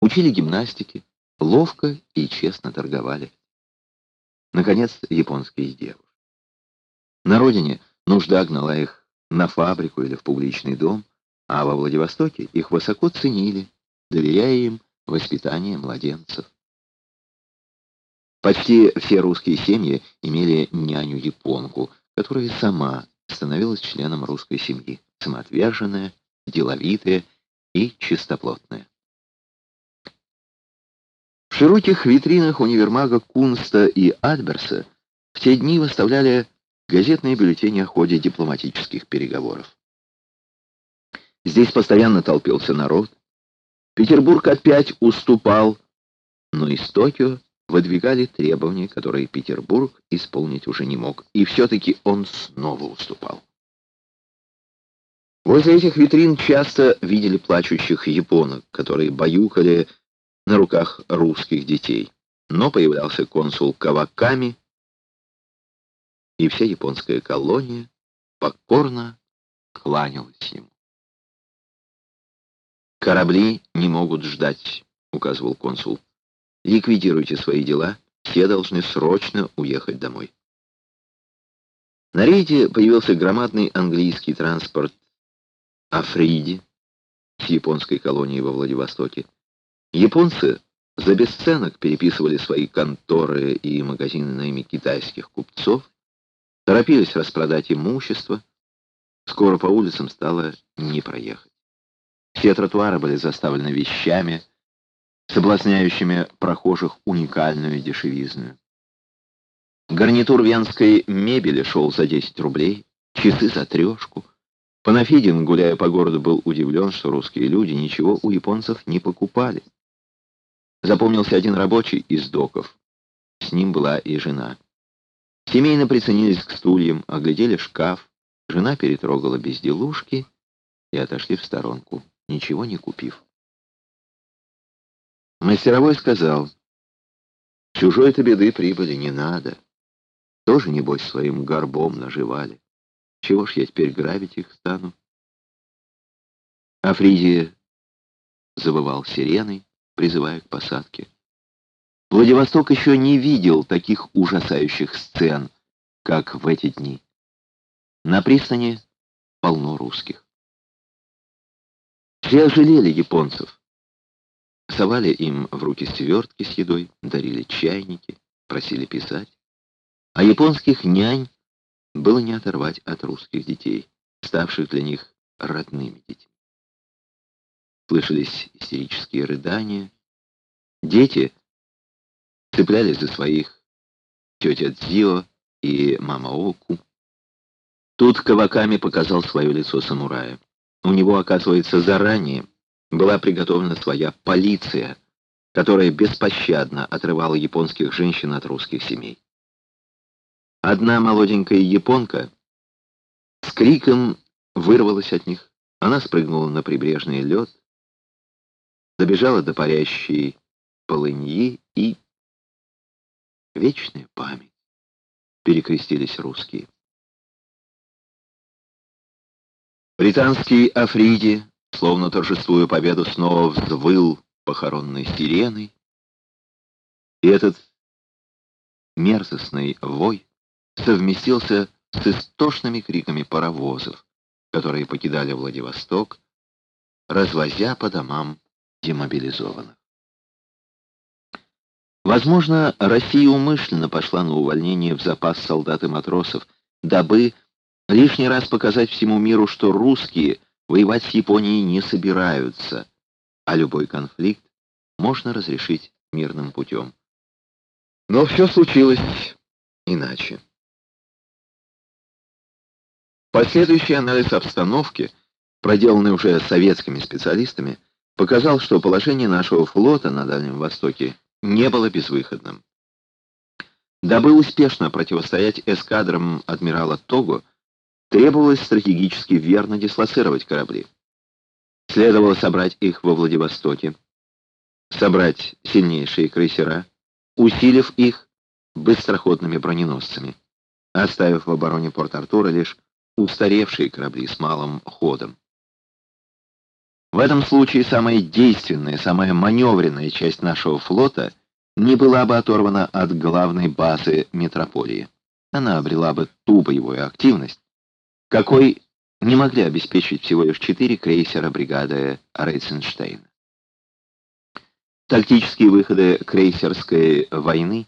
учили гимнастике, ловко и честно торговали. Наконец, японские девушки. На родине нужда гнала их на фабрику или в публичный дом, а во Владивостоке их высоко ценили, доверяя им воспитание младенцев. Почти все русские семьи имели няню-японку, которая сама становилась членом русской семьи, самоотверженная, деловитая и чистоплотная. Широких витринах универмага Кунста и Альберса в те дни выставляли газетные бюллетени о ходе дипломатических переговоров. Здесь постоянно толпился народ. Петербург опять уступал, но из Токио выдвигали требования, которые Петербург исполнить уже не мог, и все-таки он снова уступал. Возле этих витрин часто видели плачущих японок, которые баюкали на руках русских детей. Но появлялся консул Каваками, и вся японская колония покорно кланялась ему. «Корабли не могут ждать», — указывал консул. «Ликвидируйте свои дела, все должны срочно уехать домой». На рейде появился громадный английский транспорт Африди с японской колонией во Владивостоке. Японцы за бесценок переписывали свои конторы и магазины на имя китайских купцов, торопились распродать имущество. Скоро по улицам стало не проехать. Все тротуары были заставлены вещами, соблазняющими прохожих уникальную дешевизную. Гарнитур венской мебели шел за 10 рублей, часы за трешку. Панафидин, гуляя по городу, был удивлен, что русские люди ничего у японцев не покупали. Запомнился один рабочий из доков. С ним была и жена. Семейно приценились к стульям, оглядели шкаф. Жена перетрогала безделушки и отошли в сторонку, ничего не купив. Мастеровой сказал, «Чужой-то беды прибыли не надо. Тоже, небось, своим горбом наживали. Чего ж я теперь грабить их стану?» Афризия завывал сиреной, призывая к посадке. Владивосток еще не видел таких ужасающих сцен, как в эти дни. На пристани полно русских. Все ожалели японцев. Совали им в руки свертки с едой, дарили чайники, просили писать. А японских нянь было не оторвать от русских детей, ставших для них родными детьми. Слышались истерические рыдания. Дети цеплялись за своих тетя Дзио и мама Оку. Тут Каваками показал свое лицо самурая. У него, оказывается, заранее была приготовлена своя полиция, которая беспощадно отрывала японских женщин от русских семей. Одна молоденькая японка с криком вырвалась от них. Она спрыгнула на прибрежный лед, добежала до парящей полыньи и... Вечная память. Перекрестились русские. Британский Африди, словно торжествуя победу, снова взвыл похоронной сиреной. И этот мерзостный вой совместился с истошными криками паровозов, которые покидали Владивосток, развозя по домам демобилизованных. Возможно, Россия умышленно пошла на увольнение в запас солдат и матросов, дабы лишний раз показать всему миру, что русские воевать с Японией не собираются, а любой конфликт можно разрешить мирным путем. Но все случилось иначе. Последующий анализ обстановки, проделанный уже советскими специалистами, показал, что положение нашего флота на Дальнем Востоке не было безвыходным. Дабы успешно противостоять эскадрам адмирала Того, требовалось стратегически верно дислоцировать корабли. Следовало собрать их во Владивостоке, собрать сильнейшие крейсера, усилив их быстроходными броненосцами, оставив в обороне Порт-Артура лишь устаревшие корабли с малым ходом. В этом случае самая действенная, самая маневренная часть нашего флота не была бы оторвана от главной базы метрополии. Она обрела бы ту боевую активность, какой не могли обеспечить всего лишь четыре крейсера бригады Рейценштейна. Тактические выходы крейсерской войны